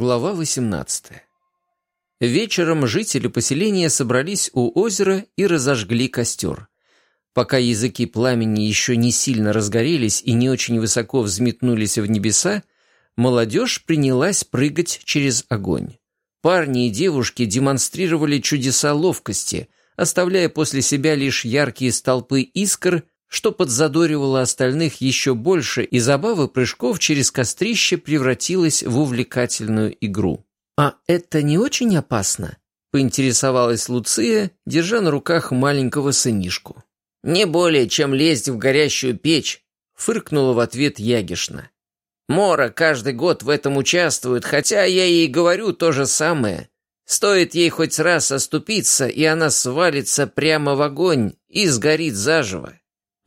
Глава 18. Вечером жители поселения собрались у озера и разожгли костер. Пока языки пламени еще не сильно разгорелись и не очень высоко взметнулись в небеса, молодежь принялась прыгать через огонь. Парни и девушки демонстрировали чудеса ловкости, оставляя после себя лишь яркие столпы искр что подзадоривало остальных еще больше, и забава прыжков через кострище превратилась в увлекательную игру. «А это не очень опасно?» — поинтересовалась Луция, держа на руках маленького сынишку. «Не более, чем лезть в горящую печь», — фыркнула в ответ Ягишна. «Мора каждый год в этом участвует, хотя я ей говорю то же самое. Стоит ей хоть раз оступиться, и она свалится прямо в огонь и сгорит заживо.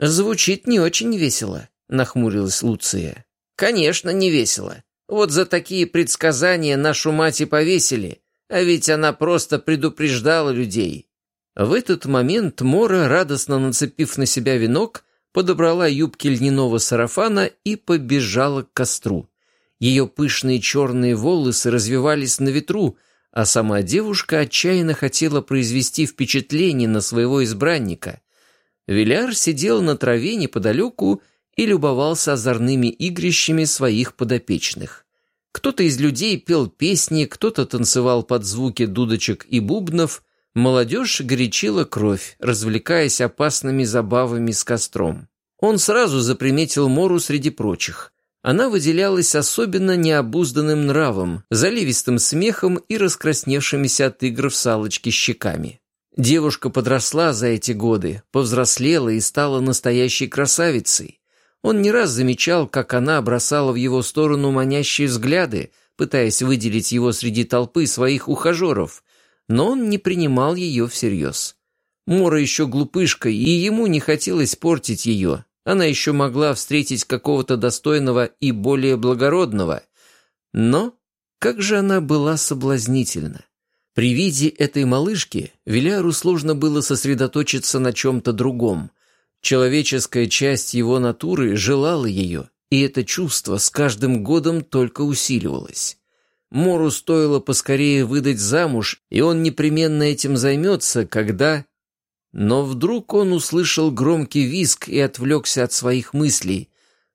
«Звучит не очень весело», — нахмурилась Луция. «Конечно, не весело. Вот за такие предсказания нашу мать и повесили, а ведь она просто предупреждала людей». В этот момент Мора, радостно нацепив на себя венок, подобрала юбки льняного сарафана и побежала к костру. Ее пышные черные волосы развивались на ветру, а сама девушка отчаянно хотела произвести впечатление на своего избранника — Виляр сидел на траве неподалеку и любовался озорными игрищами своих подопечных. Кто-то из людей пел песни, кто-то танцевал под звуки дудочек и бубнов, молодежь горячила кровь, развлекаясь опасными забавами с костром. Он сразу заприметил Мору среди прочих. Она выделялась особенно необузданным нравом, заливистым смехом и раскрасневшимися от игр в салочки щеками. Девушка подросла за эти годы, повзрослела и стала настоящей красавицей. Он не раз замечал, как она бросала в его сторону манящие взгляды, пытаясь выделить его среди толпы своих ухажеров, но он не принимал ее всерьез. Мора еще глупышка, и ему не хотелось портить ее. Она еще могла встретить какого-то достойного и более благородного. Но как же она была соблазнительна! При виде этой малышки Виляру сложно было сосредоточиться на чем-то другом. Человеческая часть его натуры желала ее, и это чувство с каждым годом только усиливалось. Мору стоило поскорее выдать замуж, и он непременно этим займется, когда... Но вдруг он услышал громкий визг и отвлекся от своих мыслей.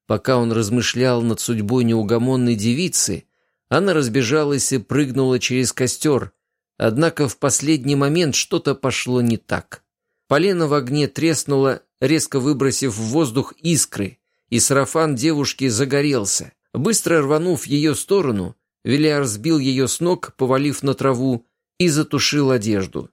Пока он размышлял над судьбой неугомонной девицы, она разбежалась и прыгнула через костер, Однако в последний момент что-то пошло не так. Полено в огне треснуло, резко выбросив в воздух искры, и сарафан девушки загорелся. Быстро рванув ее сторону, Виляр сбил ее с ног, повалив на траву, и затушил одежду.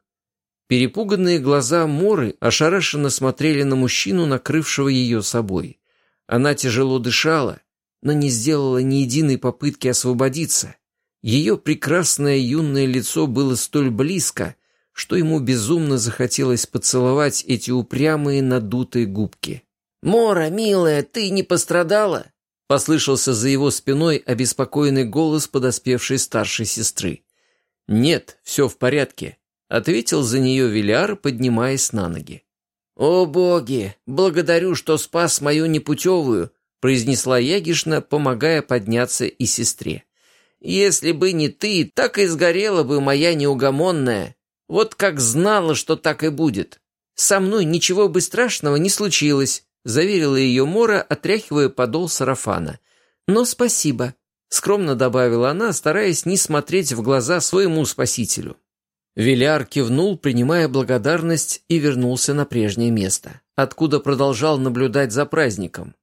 Перепуганные глаза Моры ошарашенно смотрели на мужчину, накрывшего ее собой. Она тяжело дышала, но не сделала ни единой попытки освободиться. Ее прекрасное юное лицо было столь близко, что ему безумно захотелось поцеловать эти упрямые надутые губки. «Мора, милая, ты не пострадала?» Послышался за его спиной обеспокоенный голос подоспевшей старшей сестры. «Нет, все в порядке», — ответил за нее Виляр, поднимаясь на ноги. «О боги, благодарю, что спас мою непутевую», — произнесла Ягишна, помогая подняться и сестре. Если бы не ты, так и сгорела бы моя неугомонная. Вот как знала, что так и будет. Со мной ничего бы страшного не случилось, заверила ее Мора, отряхивая подол сарафана. Но спасибо, скромно добавила она, стараясь не смотреть в глаза своему спасителю. Виляр кивнул, принимая благодарность, и вернулся на прежнее место, откуда продолжал наблюдать за праздником.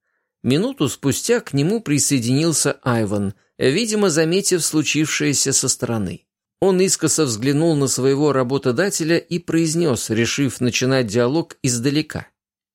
Минуту спустя к нему присоединился Айван, видимо, заметив случившееся со стороны. Он искоса взглянул на своего работодателя и произнес, решив начинать диалог издалека.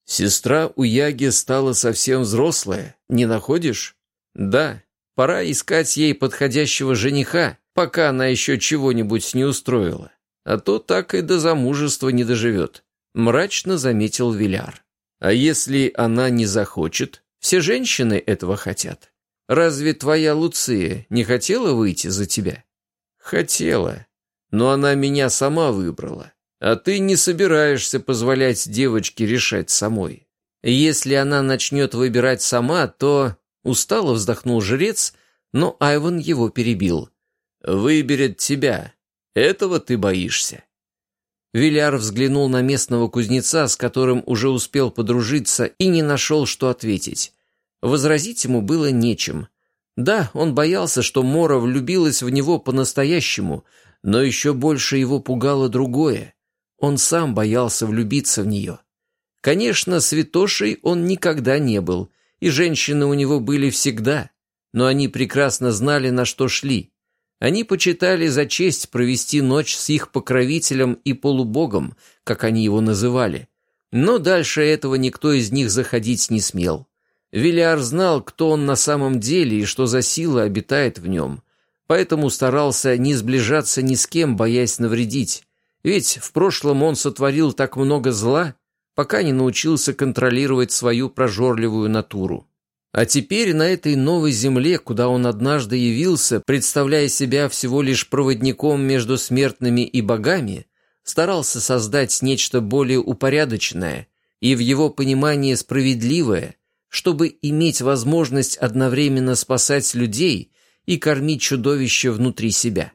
«Сестра у Яги стала совсем взрослая, не находишь?» «Да, пора искать ей подходящего жениха, пока она еще чего-нибудь не устроила. А то так и до замужества не доживет», — мрачно заметил Виляр. «А если она не захочет?» Все женщины этого хотят. Разве твоя Луция не хотела выйти за тебя? Хотела, но она меня сама выбрала. А ты не собираешься позволять девочке решать самой. Если она начнет выбирать сама, то... Устало вздохнул жрец, но Айван его перебил. Выберет тебя. Этого ты боишься. Виляр взглянул на местного кузнеца, с которым уже успел подружиться, и не нашел, что ответить. Возразить ему было нечем. Да, он боялся, что Мора влюбилась в него по-настоящему, но еще больше его пугало другое. Он сам боялся влюбиться в нее. Конечно, святошей он никогда не был, и женщины у него были всегда, но они прекрасно знали, на что шли. Они почитали за честь провести ночь с их покровителем и полубогом, как они его называли. Но дальше этого никто из них заходить не смел. Вилиар знал, кто он на самом деле и что за сила обитает в нем, поэтому старался не сближаться ни с кем, боясь навредить. Ведь в прошлом он сотворил так много зла, пока не научился контролировать свою прожорливую натуру. А теперь на этой новой земле, куда он однажды явился, представляя себя всего лишь проводником между смертными и богами, старался создать нечто более упорядоченное и в его понимании справедливое, чтобы иметь возможность одновременно спасать людей и кормить чудовище внутри себя.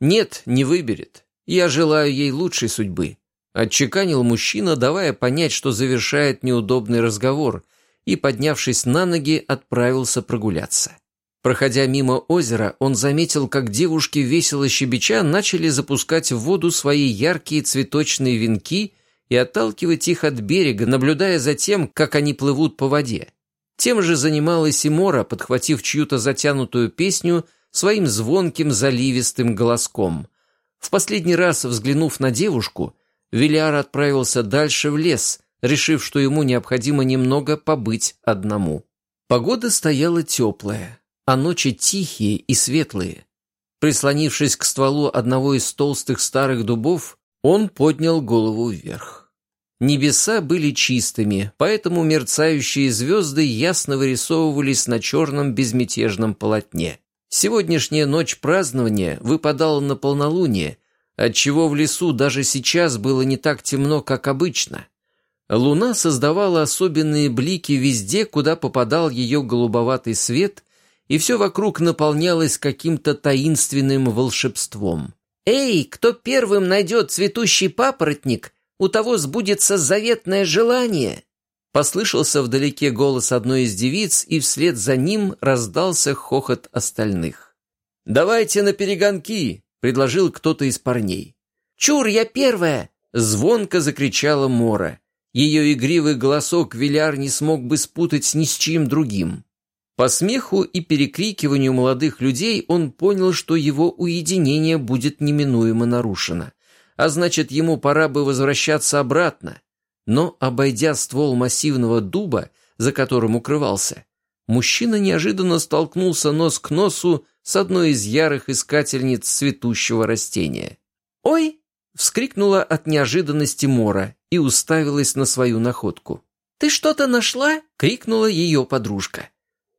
Нет, не выберет. Я желаю ей лучшей судьбы. Отчеканил мужчина, давая понять, что завершает неудобный разговор – и, поднявшись на ноги, отправился прогуляться. Проходя мимо озера, он заметил, как девушки весело щебеча начали запускать в воду свои яркие цветочные венки и отталкивать их от берега, наблюдая за тем, как они плывут по воде. Тем же занималась и Мора, подхватив чью-то затянутую песню своим звонким заливистым голоском. В последний раз, взглянув на девушку, Виляр отправился дальше в лес – решив, что ему необходимо немного побыть одному. Погода стояла теплая, а ночи тихие и светлые. Прислонившись к стволу одного из толстых старых дубов, он поднял голову вверх. Небеса были чистыми, поэтому мерцающие звезды ясно вырисовывались на черном безмятежном полотне. Сегодняшняя ночь празднования выпадала на полнолуние, отчего в лесу даже сейчас было не так темно, как обычно. Луна создавала особенные блики везде, куда попадал ее голубоватый свет, и все вокруг наполнялось каким-то таинственным волшебством. «Эй, кто первым найдет цветущий папоротник, у того сбудется заветное желание!» Послышался вдалеке голос одной из девиц, и вслед за ним раздался хохот остальных. «Давайте на перегонки!» — предложил кто-то из парней. «Чур, я первая!» — звонко закричала Мора. Ее игривый голосок Виляр не смог бы спутать ни с чьим другим. По смеху и перекрикиванию молодых людей он понял, что его уединение будет неминуемо нарушено, а значит, ему пора бы возвращаться обратно. Но, обойдя ствол массивного дуба, за которым укрывался, мужчина неожиданно столкнулся нос к носу с одной из ярых искательниц цветущего растения. «Ой!» Вскрикнула от неожиданности Мора и уставилась на свою находку. «Ты что-то нашла?» — крикнула ее подружка.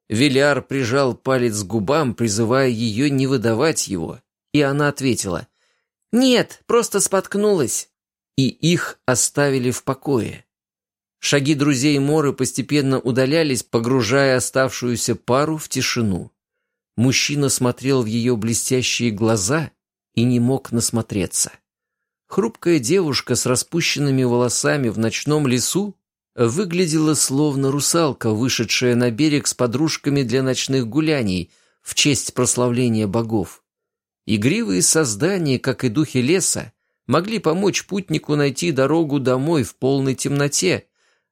Виляр прижал палец к губам, призывая ее не выдавать его, и она ответила. «Нет, просто споткнулась». И их оставили в покое. Шаги друзей Моры постепенно удалялись, погружая оставшуюся пару в тишину. Мужчина смотрел в ее блестящие глаза и не мог насмотреться. Хрупкая девушка с распущенными волосами в ночном лесу выглядела словно русалка, вышедшая на берег с подружками для ночных гуляний в честь прославления богов. Игривые создания, как и духи леса, могли помочь путнику найти дорогу домой в полной темноте,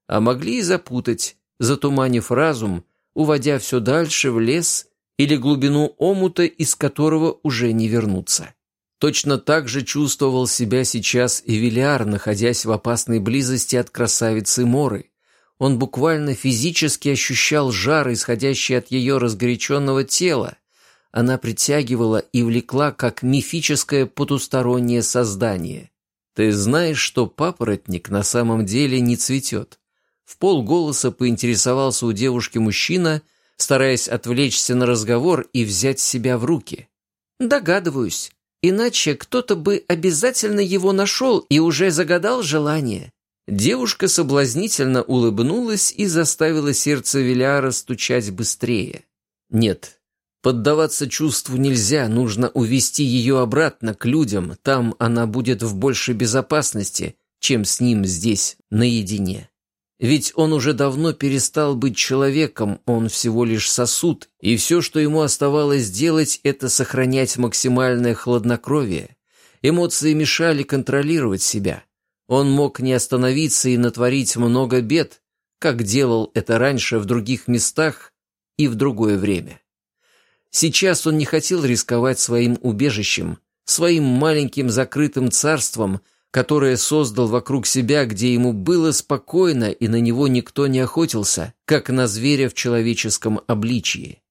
а могли и запутать, затуманив разум, уводя все дальше в лес или глубину омута, из которого уже не вернуться. Точно так же чувствовал себя сейчас и Вилиар, находясь в опасной близости от красавицы Моры. Он буквально физически ощущал жар, исходящий от ее разгоряченного тела. Она притягивала и влекла, как мифическое потустороннее создание. «Ты знаешь, что папоротник на самом деле не цветет?» В полголоса поинтересовался у девушки мужчина, стараясь отвлечься на разговор и взять себя в руки. «Догадываюсь», Иначе кто-то бы обязательно его нашел и уже загадал желание. Девушка соблазнительно улыбнулась и заставила сердце Виляра стучать быстрее. Нет, Поддаваться чувству нельзя, нужно увести ее обратно к людям, там она будет в большей безопасности, чем с ним здесь, наедине. Ведь он уже давно перестал быть человеком, он всего лишь сосуд, и все, что ему оставалось делать, это сохранять максимальное хладнокровие. Эмоции мешали контролировать себя. Он мог не остановиться и натворить много бед, как делал это раньше в других местах и в другое время. Сейчас он не хотел рисковать своим убежищем, своим маленьким закрытым царством, которое создал вокруг себя, где ему было спокойно и на него никто не охотился, как на зверя в человеческом обличии.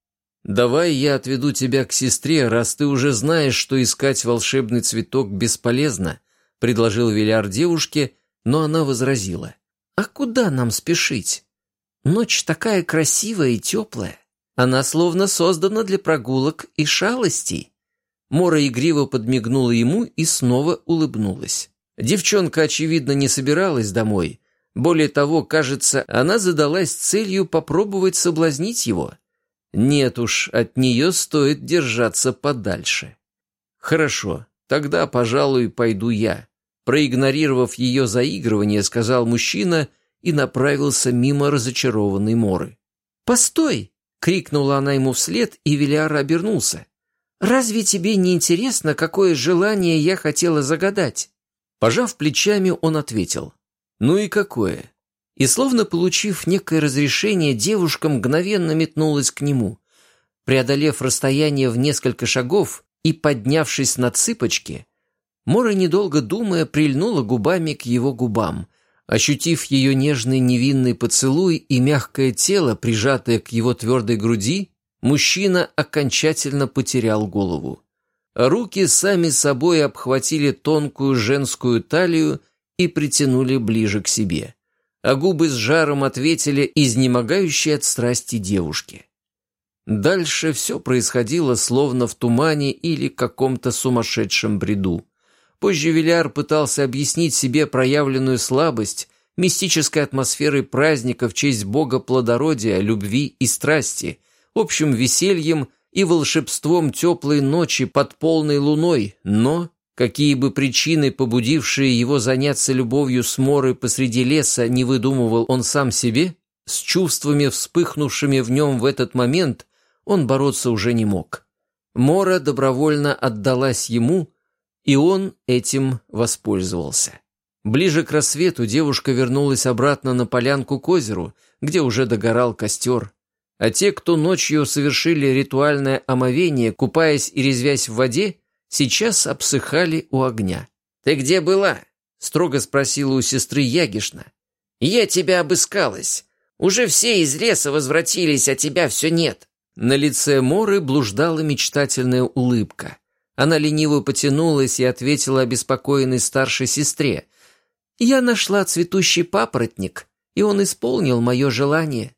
«Давай я отведу тебя к сестре, раз ты уже знаешь, что искать волшебный цветок бесполезно», предложил Виляр девушке, но она возразила. «А куда нам спешить? Ночь такая красивая и теплая. Она словно создана для прогулок и шалостей». Мора игриво подмигнула ему и снова улыбнулась. Девчонка, очевидно, не собиралась домой. Более того, кажется, она задалась целью попробовать соблазнить его. Нет уж, от нее стоит держаться подальше. Хорошо, тогда, пожалуй, пойду я. Проигнорировав ее заигрывание, сказал мужчина и направился мимо разочарованной Моры. «Постой!» — крикнула она ему вслед, и Велиар обернулся. «Разве тебе не интересно, какое желание я хотела загадать?» Пожав плечами, он ответил. «Ну и какое?» И словно получив некое разрешение, девушка мгновенно метнулась к нему. Преодолев расстояние в несколько шагов и поднявшись на цыпочки, Мора, недолго думая, прильнула губами к его губам — Ощутив ее нежный невинный поцелуй и мягкое тело, прижатое к его твердой груди, мужчина окончательно потерял голову. Руки сами собой обхватили тонкую женскую талию и притянули ближе к себе, а губы с жаром ответили изнемогающей от страсти девушки. Дальше все происходило словно в тумане или каком-то сумасшедшем бреду. Позже Виляр пытался объяснить себе проявленную слабость мистической атмосферой праздника в честь бога плодородия, любви и страсти, общим весельем и волшебством теплой ночи под полной луной, но, какие бы причины, побудившие его заняться любовью с Морой посреди леса, не выдумывал он сам себе, с чувствами, вспыхнувшими в нем в этот момент, он бороться уже не мог. Мора добровольно отдалась ему, и он этим воспользовался. Ближе к рассвету девушка вернулась обратно на полянку к озеру, где уже догорал костер. А те, кто ночью совершили ритуальное омовение, купаясь и резвясь в воде, сейчас обсыхали у огня. «Ты где была?» — строго спросила у сестры Ягишна. «Я тебя обыскалась. Уже все из леса возвратились, а тебя все нет». На лице Моры блуждала мечтательная улыбка. Она лениво потянулась и ответила обеспокоенной старшей сестре. «Я нашла цветущий папоротник, и он исполнил мое желание».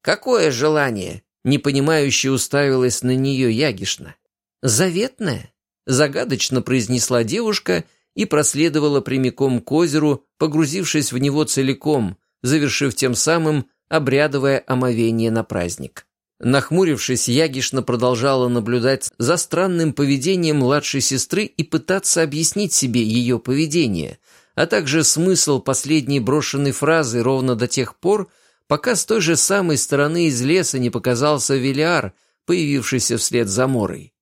«Какое желание?» Непонимающе уставилась на нее Ягишна. «Заветное», — загадочно произнесла девушка и проследовала прямиком к озеру, погрузившись в него целиком, завершив тем самым обрядовое омовение на праздник. Нахмурившись, Ягишна продолжала наблюдать за странным поведением младшей сестры и пытаться объяснить себе ее поведение, а также смысл последней брошенной фразы ровно до тех пор, пока с той же самой стороны из леса не показался Велиар, появившийся вслед за Морой.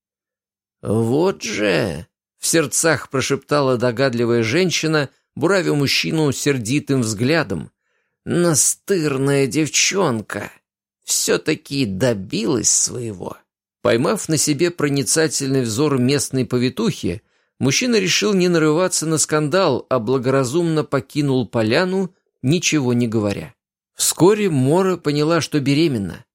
«Вот же!» — в сердцах прошептала догадливая женщина, буравя мужчину сердитым взглядом. «Настырная девчонка!» Все-таки добилась своего. Поймав на себе проницательный взор местной повитухи, мужчина решил не нарываться на скандал, а благоразумно покинул поляну, ничего не говоря. Вскоре Мора поняла, что беременна.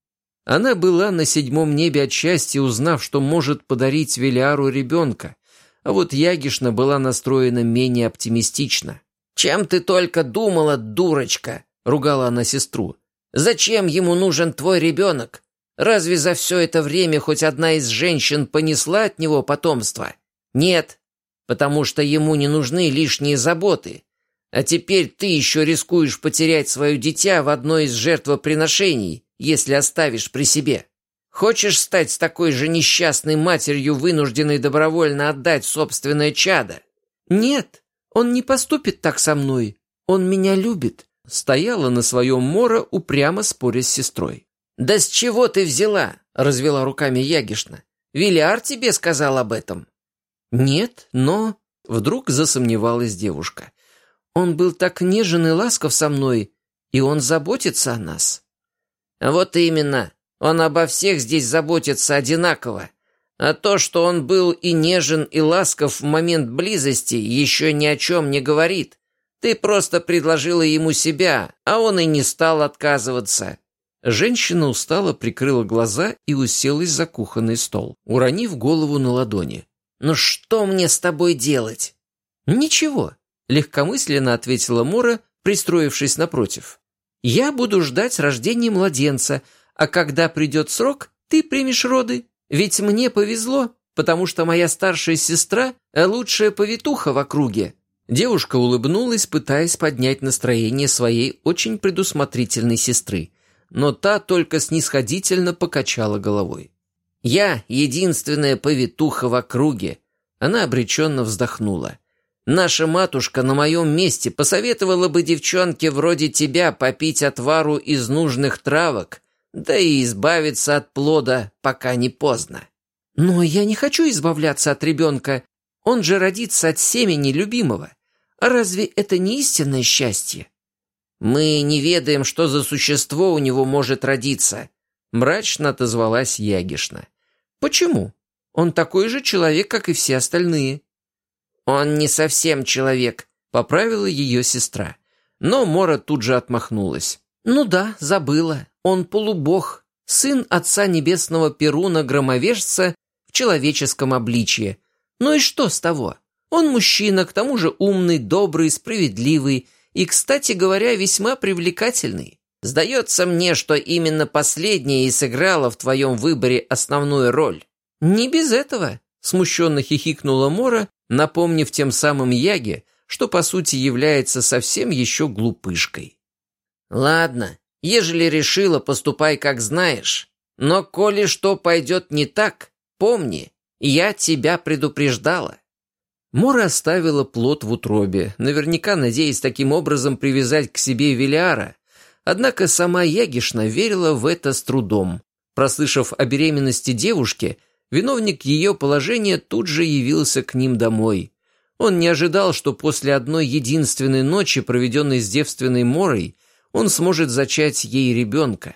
Она была на седьмом небе от счастья, узнав, что может подарить Велиару ребенка, а вот Ягишна была настроена менее оптимистично. «Чем ты только думала, дурочка?» — ругала она сестру. Зачем ему нужен твой ребенок? Разве за все это время хоть одна из женщин понесла от него потомство? Нет, потому что ему не нужны лишние заботы. А теперь ты еще рискуешь потерять свое дитя в одной из жертвоприношений, если оставишь при себе. Хочешь стать такой же несчастной матерью, вынужденной добровольно отдать собственное чадо?» «Нет, он не поступит так со мной. Он меня любит», — стояла на своем Мора, упрямо споря с сестрой. «Да с чего ты взяла?» — развела руками Ягишна. «Виляр тебе сказал об этом?» «Нет, но...» — вдруг засомневалась девушка. «Он был так нежен и ласков со мной, и он заботится о нас». «Вот именно. Он обо всех здесь заботится одинаково. А то, что он был и нежен, и ласков в момент близости, еще ни о чем не говорит. Ты просто предложила ему себя, а он и не стал отказываться». Женщина устало прикрыла глаза и уселась за кухонный стол, уронив голову на ладони. «Ну что мне с тобой делать?» «Ничего», — легкомысленно ответила Мора, пристроившись напротив. «Я буду ждать рождения младенца, а когда придет срок, ты примешь роды. Ведь мне повезло, потому что моя старшая сестра — лучшая повитуха в округе». Девушка улыбнулась, пытаясь поднять настроение своей очень предусмотрительной сестры но та только снисходительно покачала головой. «Я единственная повитуха в округе», — она обреченно вздохнула. «Наша матушка на моем месте посоветовала бы девчонке вроде тебя попить отвару из нужных травок, да и избавиться от плода, пока не поздно». «Но я не хочу избавляться от ребенка. Он же родится от семени любимого. Разве это не истинное счастье?» «Мы не ведаем, что за существо у него может родиться», — мрачно отозвалась Ягишна. «Почему? Он такой же человек, как и все остальные». «Он не совсем человек», — поправила ее сестра. Но Мора тут же отмахнулась. «Ну да, забыла. Он полубог, сын отца небесного Перуна Громовежца в человеческом обличье. Ну и что с того? Он мужчина, к тому же умный, добрый, справедливый, и, кстати говоря, весьма привлекательный. Сдается мне, что именно последнее и сыграло в твоем выборе основную роль». «Не без этого», — смущенно хихикнула Мора, напомнив тем самым Яге, что по сути является совсем еще глупышкой. «Ладно, ежели решила, поступай как знаешь. Но коли что пойдет не так, помни, я тебя предупреждала». Мора оставила плод в утробе, наверняка надеясь таким образом привязать к себе Велиара. Однако сама Ягишна верила в это с трудом. Прослышав о беременности девушки, виновник ее положения тут же явился к ним домой. Он не ожидал, что после одной единственной ночи, проведенной с девственной Морой, он сможет зачать ей ребенка.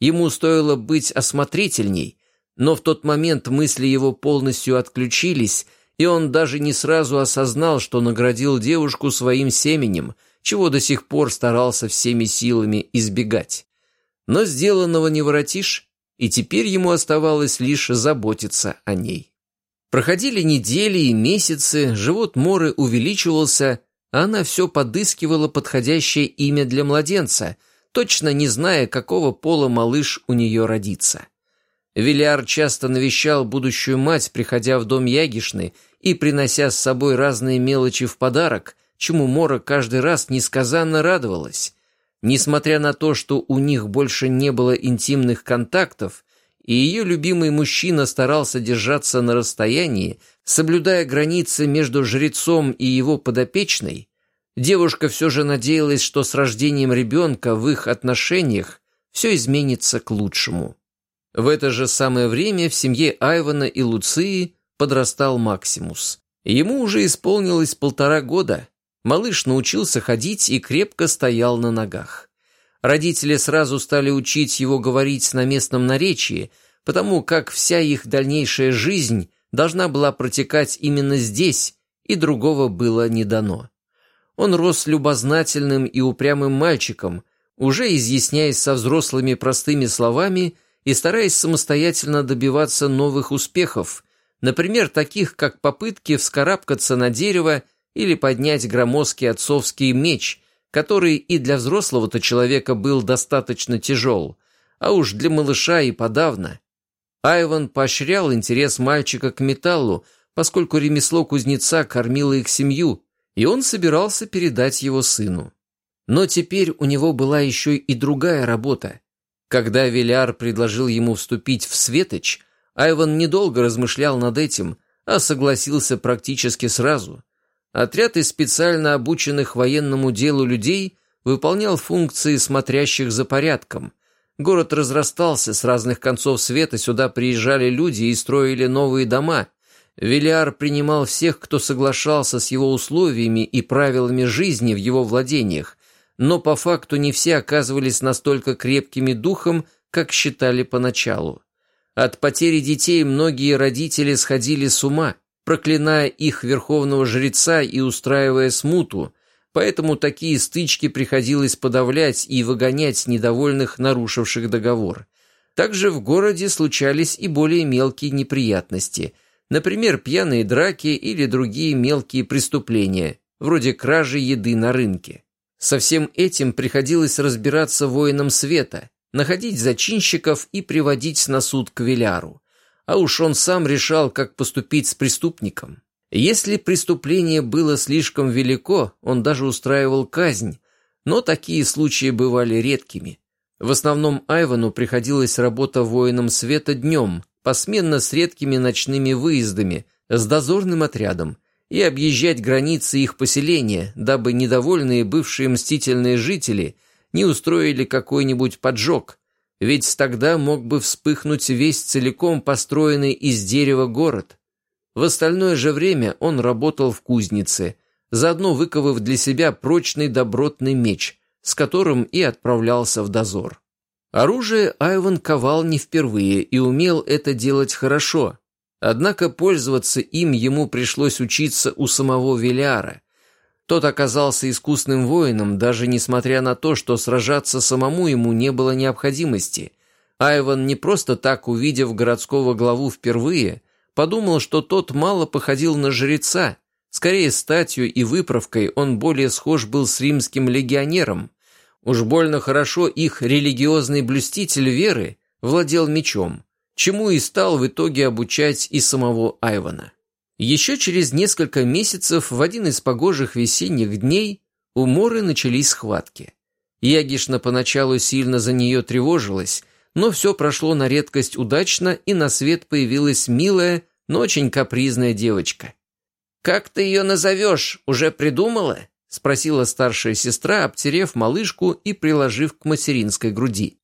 Ему стоило быть осмотрительней, но в тот момент мысли его полностью отключились, и он даже не сразу осознал, что наградил девушку своим семенем, чего до сих пор старался всеми силами избегать. Но сделанного не воротишь, и теперь ему оставалось лишь заботиться о ней. Проходили недели и месяцы, живот Моры увеличивался, а она все подыскивала подходящее имя для младенца, точно не зная, какого пола малыш у нее родится. Виляр часто навещал будущую мать, приходя в дом Ягишны и принося с собой разные мелочи в подарок, чему Мора каждый раз несказанно радовалась. Несмотря на то, что у них больше не было интимных контактов, и ее любимый мужчина старался держаться на расстоянии, соблюдая границы между жрецом и его подопечной, девушка все же надеялась, что с рождением ребенка в их отношениях все изменится к лучшему. В это же самое время в семье Айвана и Луции подрастал Максимус. Ему уже исполнилось полтора года. Малыш научился ходить и крепко стоял на ногах. Родители сразу стали учить его говорить на местном наречии, потому как вся их дальнейшая жизнь должна была протекать именно здесь, и другого было не дано. Он рос любознательным и упрямым мальчиком, уже изъясняясь со взрослыми простыми словами – и стараясь самостоятельно добиваться новых успехов, например, таких как попытки вскарабкаться на дерево или поднять громоздкий отцовский меч, который и для взрослого-то человека был достаточно тяжел, а уж для малыша и подавно. Айван поощрял интерес мальчика к металлу, поскольку ремесло кузнеца кормило их семью, и он собирался передать его сыну. Но теперь у него была еще и другая работа Когда Виляр предложил ему вступить в Светоч, Айван недолго размышлял над этим, а согласился практически сразу. Отряд из специально обученных военному делу людей выполнял функции смотрящих за порядком. Город разрастался, с разных концов света сюда приезжали люди и строили новые дома. Велиар принимал всех, кто соглашался с его условиями и правилами жизни в его владениях, но по факту не все оказывались настолько крепкими духом, как считали поначалу. От потери детей многие родители сходили с ума, проклиная их верховного жреца и устраивая смуту, поэтому такие стычки приходилось подавлять и выгонять недовольных, нарушивших договор. Также в городе случались и более мелкие неприятности, например, пьяные драки или другие мелкие преступления, вроде кражи еды на рынке. Со всем этим приходилось разбираться воинам света, находить зачинщиков и приводить на суд к Веляру. А уж он сам решал, как поступить с преступником. Если преступление было слишком велико, он даже устраивал казнь, но такие случаи бывали редкими. В основном Айвану приходилась работа воином света днем, посменно с редкими ночными выездами, с дозорным отрядом, и объезжать границы их поселения, дабы недовольные бывшие мстительные жители не устроили какой-нибудь поджог, ведь тогда мог бы вспыхнуть весь целиком построенный из дерева город. В остальное же время он работал в кузнице, заодно выковав для себя прочный добротный меч, с которым и отправлялся в дозор. Оружие Айван ковал не впервые и умел это делать хорошо, однако пользоваться им ему пришлось учиться у самого Велиара, тот оказался искусным воином, даже несмотря на то, что сражаться самому ему не было необходимости. Айван не просто так, увидев городского главу впервые, подумал, что тот мало походил на жреца. Скорее, статью и выправкой он более схож был с римским легионером. Уж больно хорошо их религиозный блюститель веры владел мечом, чему и стал в итоге обучать и самого Айвана. Еще через несколько месяцев, в один из погожих весенних дней, у Моры начались схватки. Ягишна поначалу сильно за нее тревожилась, но все прошло на редкость удачно, и на свет появилась милая, но очень капризная девочка. «Как ты ее назовешь? Уже придумала?» — спросила старшая сестра, обтерев малышку и приложив к материнской груди.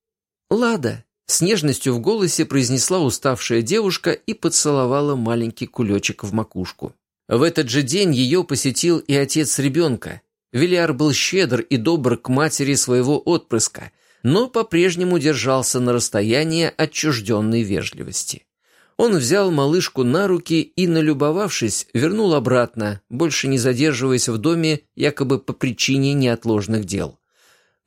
«Лада», с нежностью в голосе произнесла уставшая девушка и поцеловала маленький кулечек в макушку. В этот же день ее посетил и отец ребенка. Вильяр был щедр и добр к матери своего отпрыска, но по-прежнему держался на расстоянии отчужденной вежливости. Он взял малышку на руки и, налюбовавшись, вернул обратно, больше не задерживаясь в доме якобы по причине неотложных дел.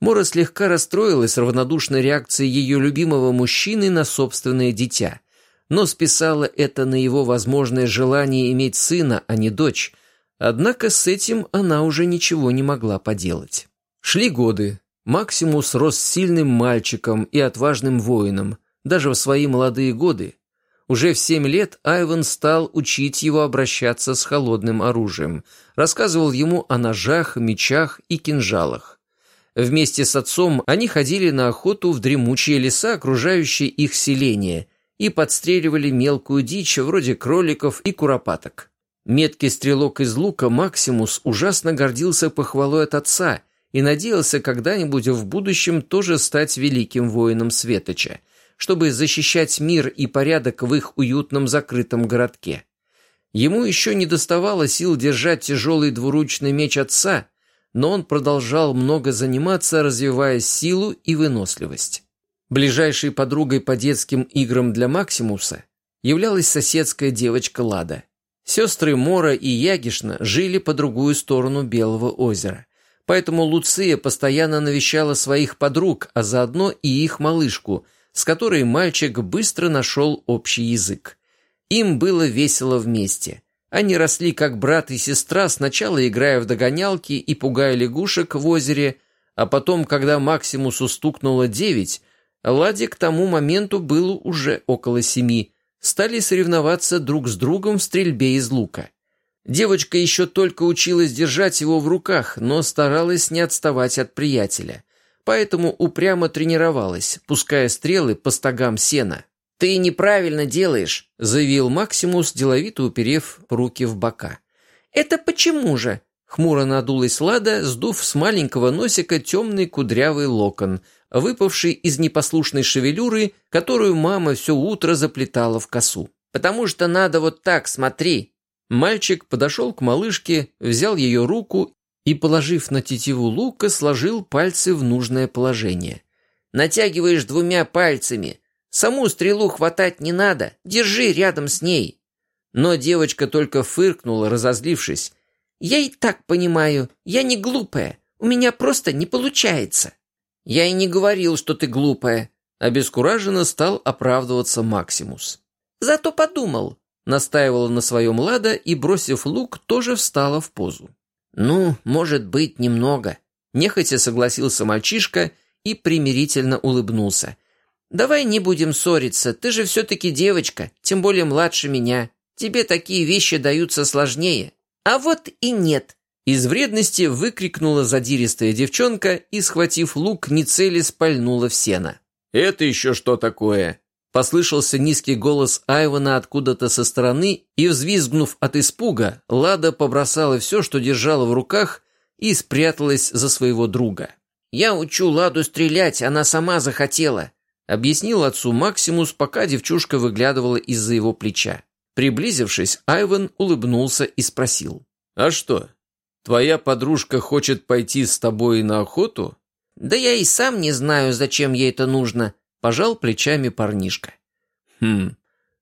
Мора слегка расстроилась равнодушной реакцией ее любимого мужчины на собственное дитя, но списала это на его возможное желание иметь сына, а не дочь. Однако с этим она уже ничего не могла поделать. Шли годы. Максимус рос сильным мальчиком и отважным воином, даже в свои молодые годы. Уже в семь лет Айван стал учить его обращаться с холодным оружием, рассказывал ему о ножах, мечах и кинжалах. Вместе с отцом они ходили на охоту в дремучие леса, окружающие их селение, и подстреливали мелкую дичь, вроде кроликов и куропаток. Меткий стрелок из лука Максимус ужасно гордился похвалой от отца и надеялся когда-нибудь в будущем тоже стать великим воином Светоча, чтобы защищать мир и порядок в их уютном закрытом городке. Ему еще не доставало сил держать тяжелый двуручный меч отца, но он продолжал много заниматься, развивая силу и выносливость. Ближайшей подругой по детским играм для Максимуса являлась соседская девочка Лада. Сестры Мора и Ягишна жили по другую сторону Белого озера, поэтому Луция постоянно навещала своих подруг, а заодно и их малышку, с которой мальчик быстро нашел общий язык. Им было весело вместе – они росли как брат и сестра, сначала играя в догонялки и пугая лягушек в озере, а потом, когда Максимусу стукнуло девять, Ладе к тому моменту было уже около семи, стали соревноваться друг с другом в стрельбе из лука. Девочка еще только училась держать его в руках, но старалась не отставать от приятеля. поэтому упрямо тренировалась, пуская стрелы по стогам сена. «Ты неправильно делаешь», — заявил Максимус, деловито уперев руки в бока. «Это почему же?» Хмуро надулась Лада, сдув с маленького носика темный кудрявый локон, выпавший из непослушной шевелюры, которую мама все утро заплетала в косу. «Потому что надо вот так, смотри!» Мальчик подошел к малышке, взял ее руку и, положив на тетиву лука, сложил пальцы в нужное положение. «Натягиваешь двумя пальцами. Саму стрелу хватать не надо, держи рядом с ней». Но девочка только фыркнула, разозлившись. «Я и так понимаю, я не глупая, у меня просто не получается». «Я и не говорил, что ты глупая», — обескураженно стал оправдываться Максимус. «Зато подумал», — настаивала на своем Лада и, бросив лук, тоже встала в позу. «Ну, может быть, немного», — нехотя согласился мальчишка и примирительно улыбнулся. «Давай не будем ссориться, ты же все-таки девочка, тем более младше меня. Тебе такие вещи даются сложнее». «А вот и нет», из вредности выкрикнула задиристая девчонка и, схватив лук, не цели спальнула в сено. «Это еще что такое?» Послышался низкий голос Айвана откуда-то со стороны, и, взвизгнув от испуга, Лада побросала все, что держала в руках, и спряталась за своего друга. «Я учу Ладу стрелять, она сама захотела», объяснил отцу Максимус, пока девчушка выглядывала из-за его плеча. Приблизившись, Айван улыбнулся и спросил. «А что, Твоя подружка хочет пойти с тобой на охоту?» «Да я и сам не знаю, зачем ей это нужно», – пожал плечами парнишка. «Хм,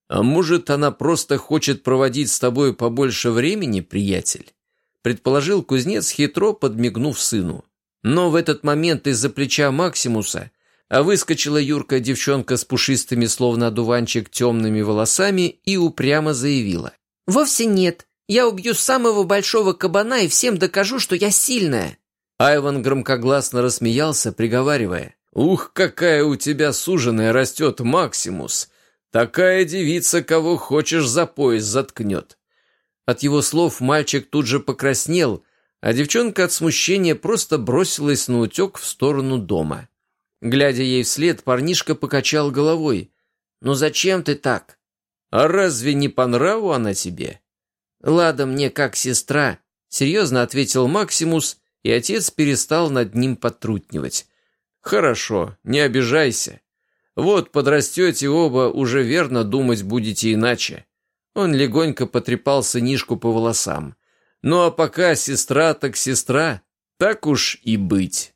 а может, она просто хочет проводить с тобой побольше времени, приятель?» предположил кузнец, хитро подмигнув сыну. Но в этот момент из-за плеча Максимуса а выскочила Юрка девчонка с пушистыми, словно одуванчик, темными волосами и упрямо заявила. «Вовсе нет. Я убью самого большого кабана и всем докажу, что я сильная!» Айван громкогласно рассмеялся, приговаривая. «Ух, какая у тебя суженая растет, Максимус! Такая девица, кого хочешь, за пояс заткнет!» От его слов мальчик тут же покраснел, а девчонка от смущения просто бросилась на утек в сторону дома. Глядя ей вслед, парнишка покачал головой. «Ну зачем ты так?» «А разве не по нраву она тебе?» «Лада мне как сестра», — серьезно ответил Максимус, и отец перестал над ним подтрутнивать. «Хорошо, не обижайся. Вот подрастете оба, уже верно думать будете иначе». Он легонько потрепал сынишку по волосам. «Ну а пока сестра так сестра, так уж и быть».